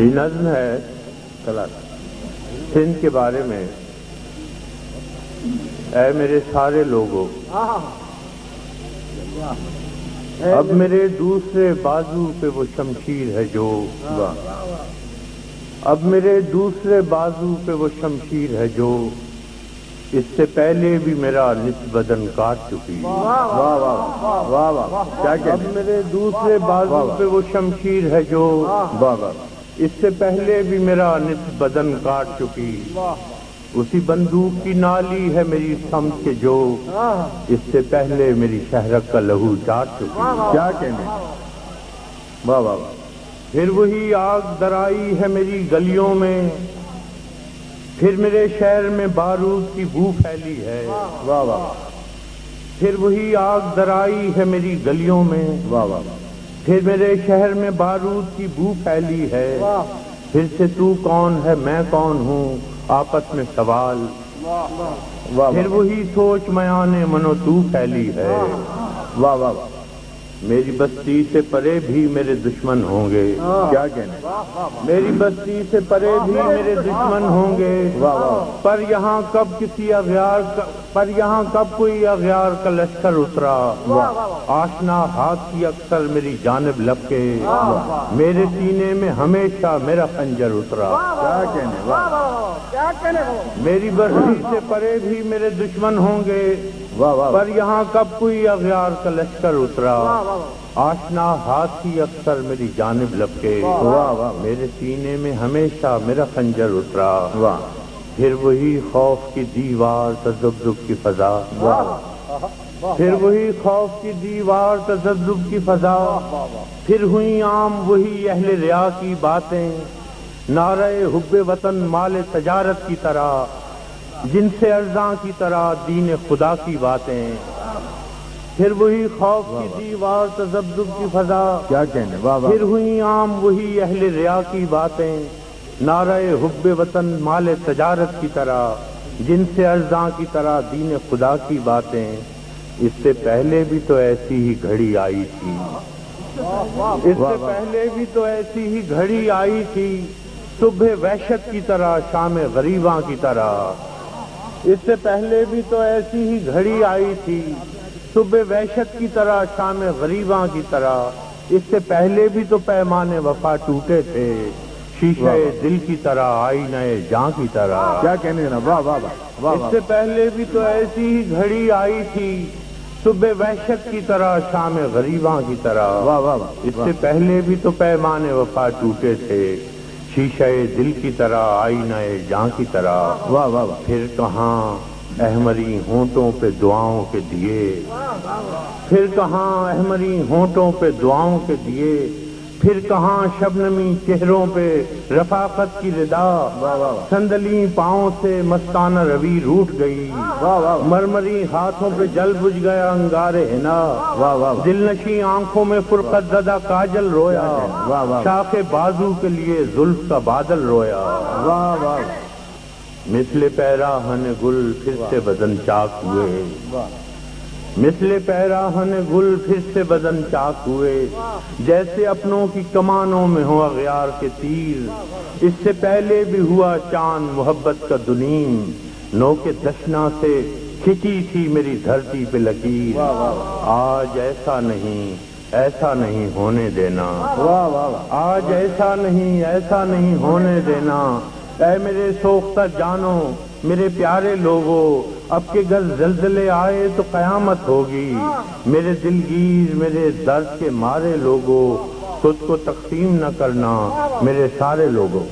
یہ نظم ہے سندھ کے بارے میں اے میرے سارے لوگوں اب میرے دوسرے بازو پہ وہ شمشیر ہے جو اب میرے دوسرے بازو پہ وہ شمشیر ہے جو اس سے پہلے بھی میرا نصف بدن کاٹ چکی واہ واہ کہتے میرے دوسرے بازو پہ وہ شمشیر ہے جو واہ واہ اس سے پہلے بھی میرا نصف بدن کاٹ چکی۔ اسی بندوق کی نالی ہے میری سمجھ کے جو اس سے پہلے میری شہرک کا لہو چاٹ چکی۔ کیا کہنے؟ واہ واہ واہ۔ پھر وہی آگ درائی ہے میری گلیوں میں۔ پھر میرے شہر میں بارود کی بو پھیلی ہے۔ واہ واہ پھر وہی آگ درائی ہے میری گلیوں میں۔ واہ واہ۔ پھر میرے شہر میں بارود کی بو پھیلی ہے۔ پھر سے تو کون ہے میں کون ہوں؟ آپس میں سوال۔ پھر وہی سوچ میان منو تو پھیلی ہے۔ واہ واہ واہ۔ میری بستی سے پرے بھی میرے دشمن ہوں گے۔ کیا کہنے؟ میری بستی سے پرے بھی میرے دشمن ہوں گے۔ پر یہاں کب کسی اغیار پر یہاں کب کوئی اغیار کا لشکر اترا؟ آشنا ہاتھ کی اکثر میری جانب لپکے۔ میرے سینے میں ہمیشہ میرا خنجر اترا۔ کیا کہنے؟ میری بستی سے پرے بھی میرے دشمن ہوں گے۔ پر یہاں کب کوئی اغیار کا لشکر اترا؟ آشنا ہاتھ ہی اکثر میری جانب لپکے۔ میرے سینے میں ہمیشہ میرا خنجر اترا۔ پھر وہی خوف کی دیوار تذبذب کی فضا۔ پھر وہی خوف کی دیوار تذبذب کی فضا۔ پھر ہوئی عام وہی اہل ریا کی باتیں۔ نعرہ حب وطن مال تجارت کی طرح۔ جن سے ارزاں کی طرح دین خدا کی باتیں پھر وہی خوف کی دیوار تذبذب کی فضا کیا کہنے پھر ہوئی عام وہی اہل ریا کی باتیں نعرہ حب وطن مال تجارت کی طرح جن سے ارزاں کی طرح دین خدا کی باتیں۔ اس سے پہلے بھی تو ایسی ہی گھڑی آئی تھی۔ اس سے پہلے بھی تو ایسی ہی گھڑی آئی تھی۔ صبح وحشت کی طرح شام غریباں کی طرح۔ اس سے پہلے بھی تو ایسی ہی گھڑی آئی تھی صبح وحشت کی طرح شام غریباں کی طرح۔ اس سے پہلے بھی تو پیمانے وفا ٹوٹے تھے شیشے دل کی طرح آئی نئے جاں کی طرح۔ کیا کہنے جناب؟ واہ واہ واہ اس سے پہلے بھی تو ایسی ہی گھڑی آئی تھی صبح وحشت کی طرح شام غریباں کی طرح۔ واہ واہ واہ۔ اس سے پہلے بھی تو پیمانے وفا ٹوٹے تھے۔ شیشے دل کی طرح آئی نئے جاں کی طرح۔ واہ واہ واہ۔ پھر کہاں احمری ہونٹوں پہ دعاؤں کے دیے۔ پھر کہاں احمری ہونٹوں پہ دعاؤں کے دیے۔ پھر کہاں شبنمی چہروں پہ رفاقت کی ردا سندلی پاؤں سے مستانہ روی روٹ گئی۔ مرمری ہاتھوں پہ جل بج گیا انگارے ہنا۔ دل نشی آنکھوں میں فرقت زدہ کاجل رویا۔ شاخ بازو کے لیے زلف کا بادل رویا۔ مثل پیراہن گل پھر سے بدن چاک ہوئے۔ مثل پیراہن گل پھر سے بدن چاک ہوئے جیسے اپنوں کی کمانوں میں ہو اغیار کے تیر۔ اس سے پہلے بھی ہوا چاند محبت کا دنیم نو کے دشنا سے کھچی تھی میری دھرتی پہ لکیر۔ آج ایسا نہیں ایسا نہیں ہونے دینا۔ آج ایسا نہیں ایسا نہیں ہونے دینا۔ اے میرے سوختہ جانو میرے پیارے لوگوں اب کے گھر زلزلے آئے تو قیامت ہوگی۔ میرے دلگیر، میرے درد کے مارے لوگوں خود کو تقسیم نہ کرنا میرے سارے لوگوں